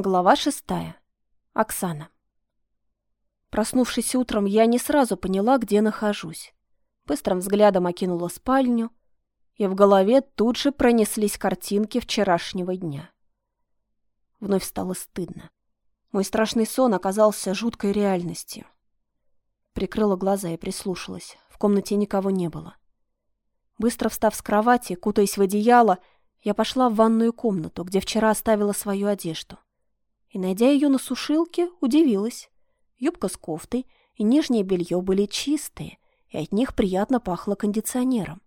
Глава шестая. Оксана. Проснувшись утром, я не сразу поняла, где нахожусь. Быстрым взглядом окинула спальню, и в голове тут же пронеслись картинки вчерашнего дня. Вновь стало стыдно. Мой страшный сон оказался жуткой реальностью. Прикрыла глаза и прислушалась. В комнате никого не было. Быстро встав с кровати, кутаясь в одеяло, я пошла в ванную комнату, где вчера оставила свою одежду и, найдя ее на сушилке, удивилась. Юбка с кофтой и нижнее белье были чистые, и от них приятно пахло кондиционером.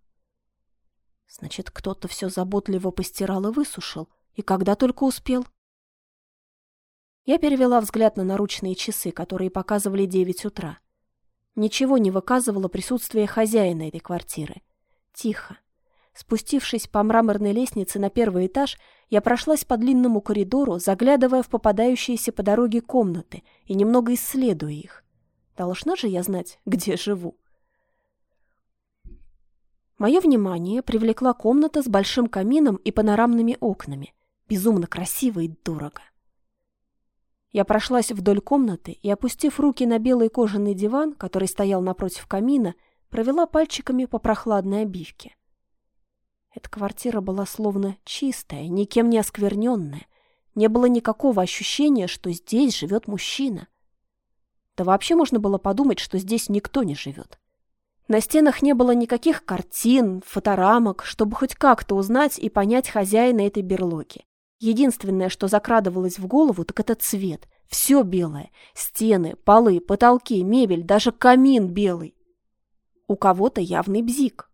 Значит, кто-то все заботливо постирал и высушил, и когда только успел. Я перевела взгляд на наручные часы, которые показывали девять утра. Ничего не выказывало присутствие хозяина этой квартиры. Тихо. Спустившись по мраморной лестнице на первый этаж, я прошлась по длинному коридору, заглядывая в попадающиеся по дороге комнаты и немного исследуя их. Должна же я знать, где живу. Мое внимание привлекла комната с большим камином и панорамными окнами. Безумно красиво и дорого. Я прошлась вдоль комнаты и, опустив руки на белый кожаный диван, который стоял напротив камина, провела пальчиками по прохладной обивке. Эта квартира была словно чистая, никем не оскверненная. Не было никакого ощущения, что здесь живет мужчина. Да вообще можно было подумать, что здесь никто не живет. На стенах не было никаких картин, фоторамок, чтобы хоть как-то узнать и понять хозяина этой берлоги. Единственное, что закрадывалось в голову, так это цвет. Все белое. Стены, полы, потолки, мебель, даже камин белый. У кого-то явный бзик.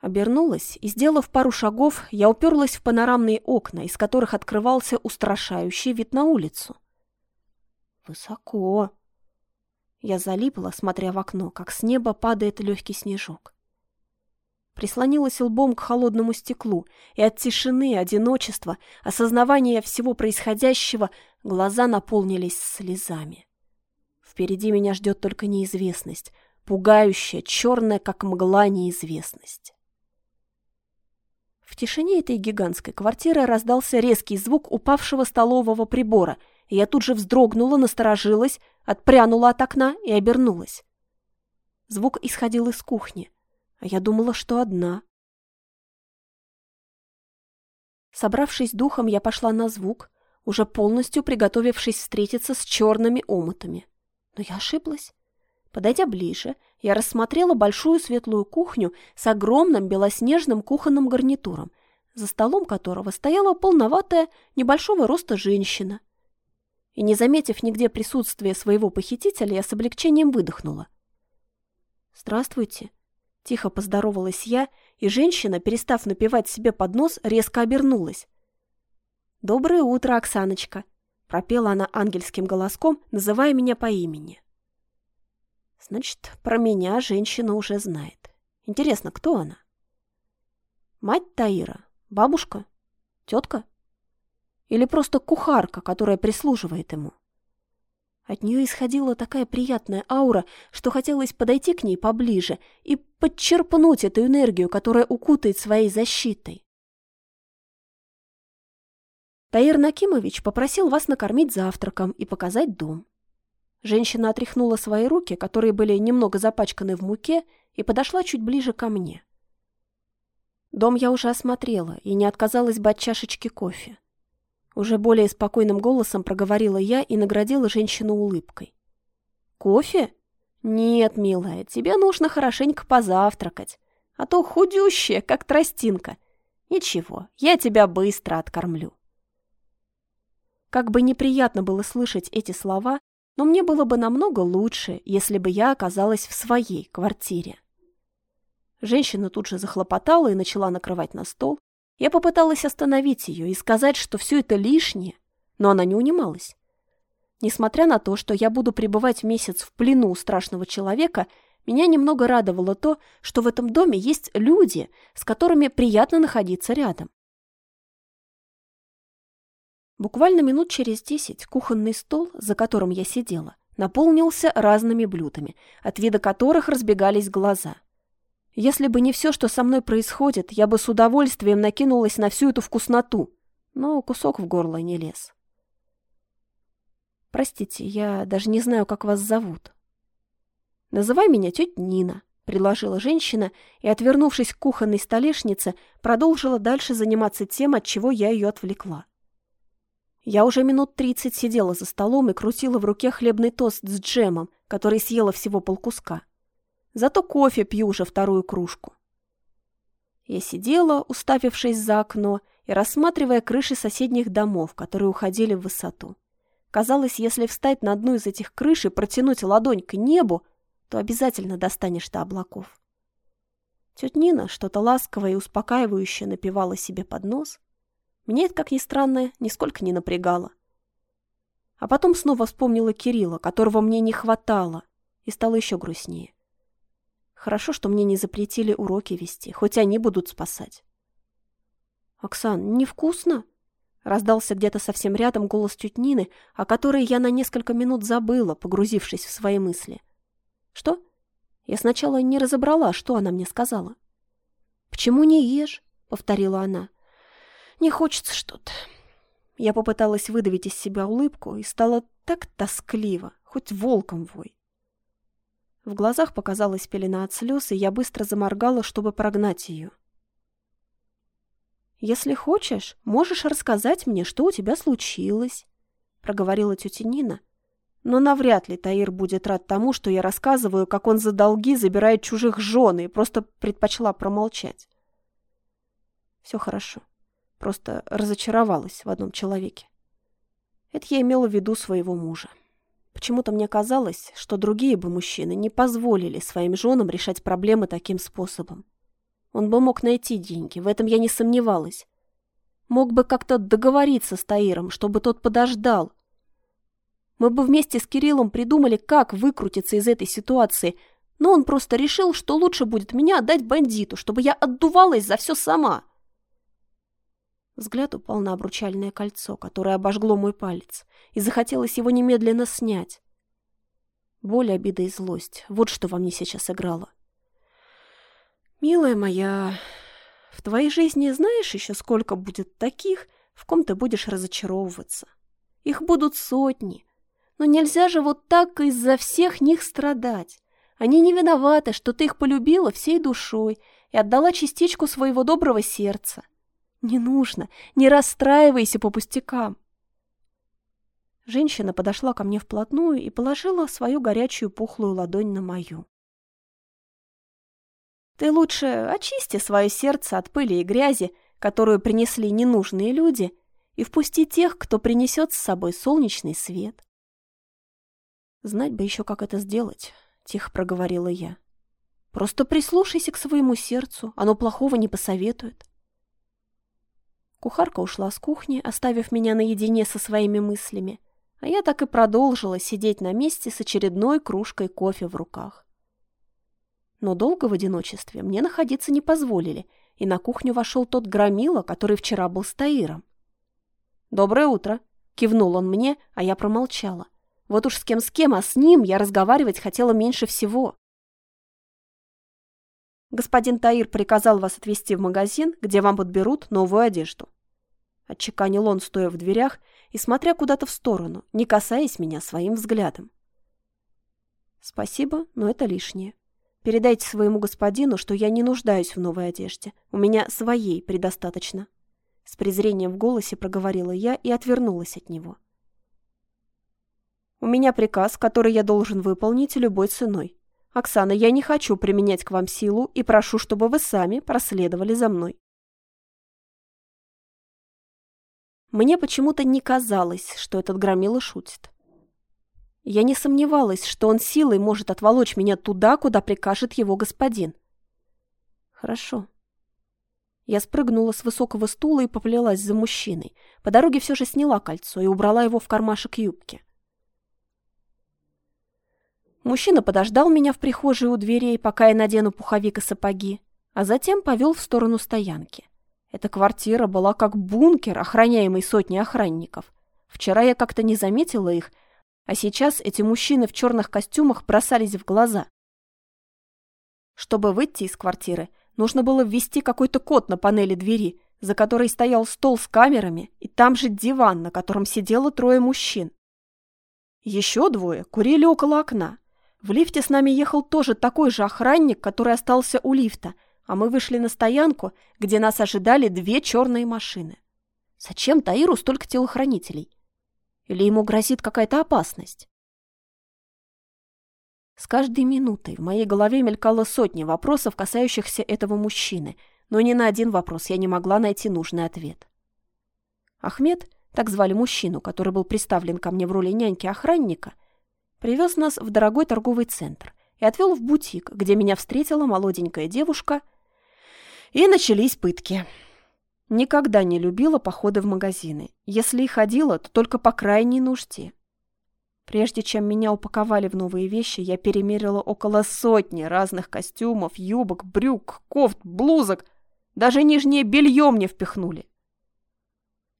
Обернулась и, сделав пару шагов, я уперлась в панорамные окна, из которых открывался устрашающий вид на улицу. Высоко. Я залипла, смотря в окно, как с неба падает легкий снежок. Прислонилась лбом к холодному стеклу, и от тишины, одиночества, осознавания всего происходящего глаза наполнились слезами. Впереди меня ждет только неизвестность, пугающая, черная, как мгла, неизвестность. Тишине этой гигантской квартиры раздался резкий звук упавшего столового прибора, и я тут же вздрогнула, насторожилась, отпрянула от окна и обернулась. Звук исходил из кухни, а я думала, что одна. Собравшись духом, я пошла на звук, уже полностью приготовившись встретиться с черными омутами. Но я ошиблась. Подойдя ближе, я рассмотрела большую светлую кухню с огромным белоснежным кухонным гарнитуром, за столом которого стояла полноватая, небольшого роста женщина. И не заметив нигде присутствия своего похитителя, я с облегчением выдохнула. «Здравствуйте», — тихо поздоровалась я, и женщина, перестав напевать себе под нос, резко обернулась. «Доброе утро, Оксаночка», — пропела она ангельским голоском, называя меня по имени. Значит, про меня женщина уже знает. Интересно, кто она? Мать Таира? Бабушка? Тетка? Или просто кухарка, которая прислуживает ему? От нее исходила такая приятная аура, что хотелось подойти к ней поближе и подчерпнуть эту энергию, которая укутает своей защитой. Таир Накимович попросил вас накормить завтраком и показать дом. Женщина отряхнула свои руки, которые были немного запачканы в муке, и подошла чуть ближе ко мне. Дом я уже осмотрела и не отказалась бы от чашечки кофе. Уже более спокойным голосом проговорила я и наградила женщину улыбкой. «Кофе? Нет, милая, тебе нужно хорошенько позавтракать, а то худющая, как тростинка. Ничего, я тебя быстро откормлю». Как бы неприятно было слышать эти слова, но мне было бы намного лучше, если бы я оказалась в своей квартире. Женщина тут же захлопотала и начала накрывать на стол. Я попыталась остановить ее и сказать, что все это лишнее, но она не унималась. Несмотря на то, что я буду пребывать месяц в плену у страшного человека, меня немного радовало то, что в этом доме есть люди, с которыми приятно находиться рядом. Буквально минут через десять кухонный стол, за которым я сидела, наполнился разными блюдами, от вида которых разбегались глаза. Если бы не все, что со мной происходит, я бы с удовольствием накинулась на всю эту вкусноту, но кусок в горло не лез. Простите, я даже не знаю, как вас зовут. Называй меня тетя Нина, предложила женщина и, отвернувшись к кухонной столешнице, продолжила дальше заниматься тем, от чего я ее отвлекла. Я уже минут тридцать сидела за столом и крутила в руке хлебный тост с джемом, который съела всего полкуска. Зато кофе пью уже вторую кружку. Я сидела, уставившись за окно и рассматривая крыши соседних домов, которые уходили в высоту. Казалось, если встать на одну из этих крыш и протянуть ладонь к небу, то обязательно достанешь до облаков. Тетя Нина что-то ласковое и успокаивающее напевала себе под нос. Мне это, как ни странно, нисколько не напрягало. А потом снова вспомнила Кирилла, которого мне не хватало, и стало еще грустнее. Хорошо, что мне не запретили уроки вести, хоть они будут спасать. «Оксан, невкусно?» Раздался где-то совсем рядом голос теть о которой я на несколько минут забыла, погрузившись в свои мысли. «Что?» Я сначала не разобрала, что она мне сказала. «Почему не ешь?» — повторила она. «Не хочется что-то». Я попыталась выдавить из себя улыбку и стало так тоскливо, хоть волком вой. В глазах показалась пелена от слез, и я быстро заморгала, чтобы прогнать ее. «Если хочешь, можешь рассказать мне, что у тебя случилось», — проговорила тетя Нина. «Но навряд ли Таир будет рад тому, что я рассказываю, как он за долги забирает чужих жен, и просто предпочла промолчать». «Все хорошо. Просто разочаровалась в одном человеке. Это я имела в виду своего мужа. Почему-то мне казалось, что другие бы мужчины не позволили своим женам решать проблемы таким способом. Он бы мог найти деньги, в этом я не сомневалась. Мог бы как-то договориться с Таиром, чтобы тот подождал. Мы бы вместе с Кириллом придумали, как выкрутиться из этой ситуации, но он просто решил, что лучше будет меня отдать бандиту, чтобы я отдувалась за все сама. Взгляд упал на обручальное кольцо, которое обожгло мой палец, и захотелось его немедленно снять. Боль, обида и злость — вот что во мне сейчас играло. «Милая моя, в твоей жизни знаешь еще, сколько будет таких, в ком ты будешь разочаровываться? Их будут сотни. Но нельзя же вот так из-за всех них страдать. Они не виноваты, что ты их полюбила всей душой и отдала частичку своего доброго сердца. Не нужно, не расстраивайся по пустякам. Женщина подошла ко мне вплотную и положила свою горячую пухлую ладонь на мою. Ты лучше очисти свое сердце от пыли и грязи, которую принесли ненужные люди, и впусти тех, кто принесет с собой солнечный свет. Знать бы еще, как это сделать, — тихо проговорила я. Просто прислушайся к своему сердцу, оно плохого не посоветует. Кухарка ушла с кухни, оставив меня наедине со своими мыслями, а я так и продолжила сидеть на месте с очередной кружкой кофе в руках. Но долго в одиночестве мне находиться не позволили, и на кухню вошел тот громила, который вчера был с Таиром. «Доброе утро!» — кивнул он мне, а я промолчала. Вот уж с кем с кем, а с ним я разговаривать хотела меньше всего. Господин Таир приказал вас отвезти в магазин, где вам подберут новую одежду. Отчеканил он, стоя в дверях и смотря куда-то в сторону, не касаясь меня своим взглядом. Спасибо, но это лишнее. Передайте своему господину, что я не нуждаюсь в новой одежде. У меня своей предостаточно. С презрением в голосе проговорила я и отвернулась от него. У меня приказ, который я должен выполнить любой ценой. Оксана, я не хочу применять к вам силу и прошу, чтобы вы сами проследовали за мной. Мне почему-то не казалось, что этот громила шутит. Я не сомневалась, что он силой может отволочь меня туда, куда прикажет его господин. Хорошо. Я спрыгнула с высокого стула и поплелась за мужчиной. По дороге все же сняла кольцо и убрала его в кармашек юбки. Мужчина подождал меня в прихожей у дверей, пока я надену пуховик и сапоги, а затем повел в сторону стоянки. Эта квартира была как бункер, охраняемый сотней охранников. Вчера я как-то не заметила их, а сейчас эти мужчины в черных костюмах бросались в глаза. Чтобы выйти из квартиры, нужно было ввести какой-то код на панели двери, за которой стоял стол с камерами, и там же диван, на котором сидело трое мужчин. Еще двое курили около окна. В лифте с нами ехал тоже такой же охранник, который остался у лифта, а мы вышли на стоянку, где нас ожидали две черные машины. Зачем Таиру столько телохранителей? Или ему грозит какая-то опасность? С каждой минутой в моей голове мелькало сотни вопросов, касающихся этого мужчины, но ни на один вопрос я не могла найти нужный ответ. Ахмед, так звали мужчину, который был представлен ко мне в роли няньки-охранника, привез нас в дорогой торговый центр и отвел в бутик, где меня встретила молоденькая девушка, и начались пытки. Никогда не любила походы в магазины. Если и ходила, то только по крайней нужде. Прежде чем меня упаковали в новые вещи, я перемерила около сотни разных костюмов, юбок, брюк, кофт, блузок. Даже нижнее белье мне впихнули.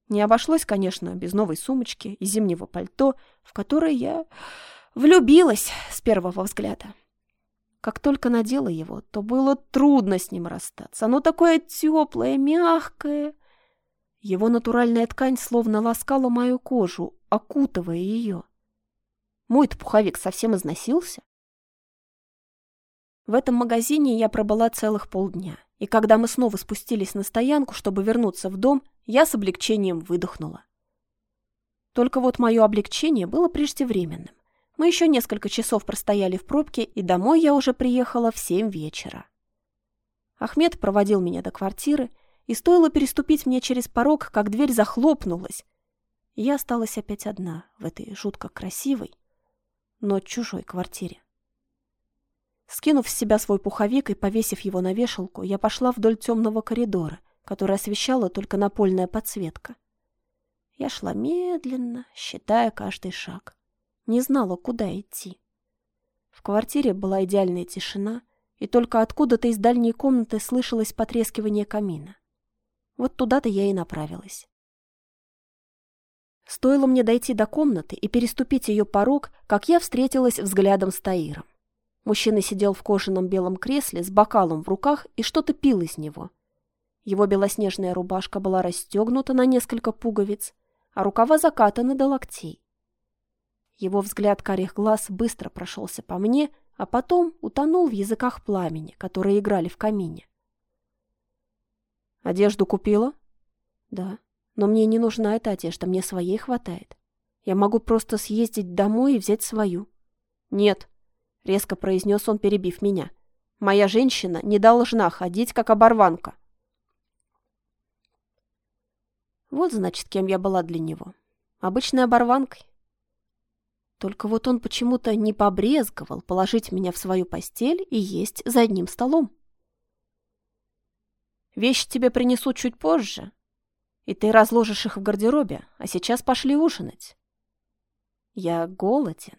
Не обошлось, конечно, без новой сумочки и зимнего пальто, в которое я влюбилась с первого взгляда. Как только надела его, то было трудно с ним расстаться. Оно такое теплое, мягкое. Его натуральная ткань словно ласкала мою кожу, окутывая ее. Мой-то пуховик совсем износился. В этом магазине я пробыла целых полдня, и когда мы снова спустились на стоянку, чтобы вернуться в дом, я с облегчением выдохнула. Только вот мое облегчение было преждевременным. Мы еще несколько часов простояли в пробке, и домой я уже приехала в семь вечера. Ахмед проводил меня до квартиры, и стоило переступить мне через порог, как дверь захлопнулась, я осталась опять одна в этой жутко красивой, но чужой квартире. Скинув с себя свой пуховик и повесив его на вешалку, я пошла вдоль темного коридора, который освещала только напольная подсветка. Я шла медленно, считая каждый шаг. Не знала, куда идти. В квартире была идеальная тишина, и только откуда-то из дальней комнаты слышалось потрескивание камина. Вот туда-то я и направилась. Стоило мне дойти до комнаты и переступить ее порог, как я встретилась взглядом с Таиром. Мужчина сидел в кожаном белом кресле с бокалом в руках и что-то пил из него. Его белоснежная рубашка была расстегнута на несколько пуговиц, а рукава закатаны до локтей. Его взгляд карих глаз быстро прошелся по мне, а потом утонул в языках пламени, которые играли в камине. «Одежду купила?» «Да». Но мне не нужна эта одежда, мне своей хватает. Я могу просто съездить домой и взять свою. Нет, резко произнес он, перебив меня. Моя женщина не должна ходить, как оборванка. Вот, значит, кем я была для него. Обычной оборванкой. Только вот он почему-то не побрезговал положить меня в свою постель и есть за одним столом. Вещи тебе принесут чуть позже, и ты разложишь их в гардеробе, а сейчас пошли ужинать. Я голоден.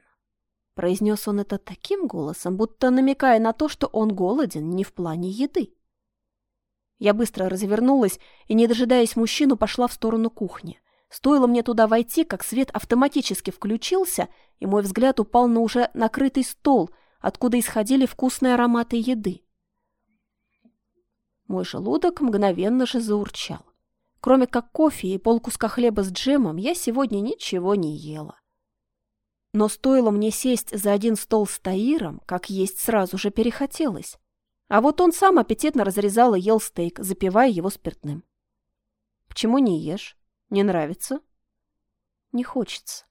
Произнес он это таким голосом, будто намекая на то, что он голоден не в плане еды. Я быстро развернулась и, не дожидаясь мужчину, пошла в сторону кухни. Стоило мне туда войти, как свет автоматически включился, и мой взгляд упал на уже накрытый стол, откуда исходили вкусные ароматы еды. Мой желудок мгновенно же заурчал. Кроме как кофе и полкуска хлеба с джемом, я сегодня ничего не ела. Но стоило мне сесть за один стол с Таиром, как есть сразу же перехотелось. А вот он сам аппетитно разрезал и ел стейк, запивая его спиртным. «Почему не ешь? Не нравится?» «Не хочется».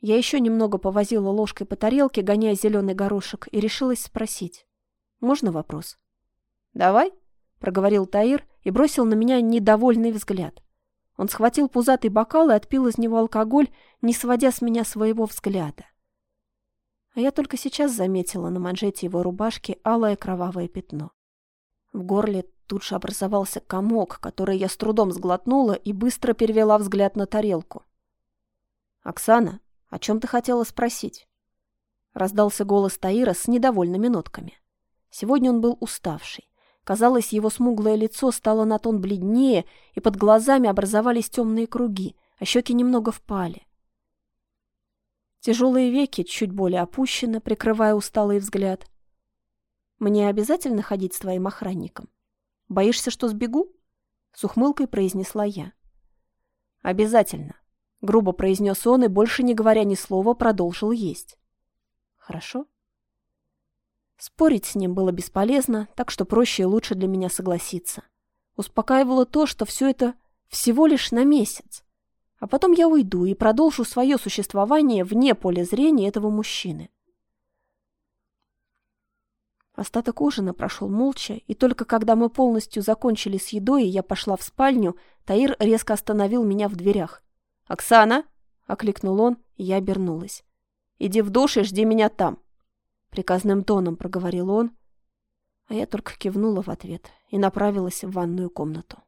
Я еще немного повозила ложкой по тарелке, гоняя зеленый горошек, и решилась спросить. «Можно вопрос?» «Давай», — проговорил Таир, и бросил на меня недовольный взгляд. Он схватил пузатый бокал и отпил из него алкоголь, не сводя с меня своего взгляда. А я только сейчас заметила на манжете его рубашки алое кровавое пятно. В горле тут же образовался комок, который я с трудом сглотнула и быстро перевела взгляд на тарелку. «Оксана, о чем ты хотела спросить?» Раздался голос Таира с недовольными нотками. Сегодня он был уставший. Казалось, его смуглое лицо стало на тон бледнее, и под глазами образовались темные круги, а щеки немного впали. Тяжелые веки чуть более опущены, прикрывая усталый взгляд. «Мне обязательно ходить с твоим охранником? Боишься, что сбегу?» — с ухмылкой произнесла я. «Обязательно. — грубо произнес он и, больше не говоря ни слова, продолжил есть. «Хорошо». Спорить с ним было бесполезно, так что проще и лучше для меня согласиться. Успокаивало то, что все это всего лишь на месяц. А потом я уйду и продолжу свое существование вне поля зрения этого мужчины. Остаток ужина прошел молча, и только когда мы полностью закончили с едой, и я пошла в спальню, Таир резко остановил меня в дверях. «Оксана!» — окликнул он, и я обернулась. «Иди в душ и жди меня там!» Приказным тоном проговорил он, а я только кивнула в ответ и направилась в ванную комнату.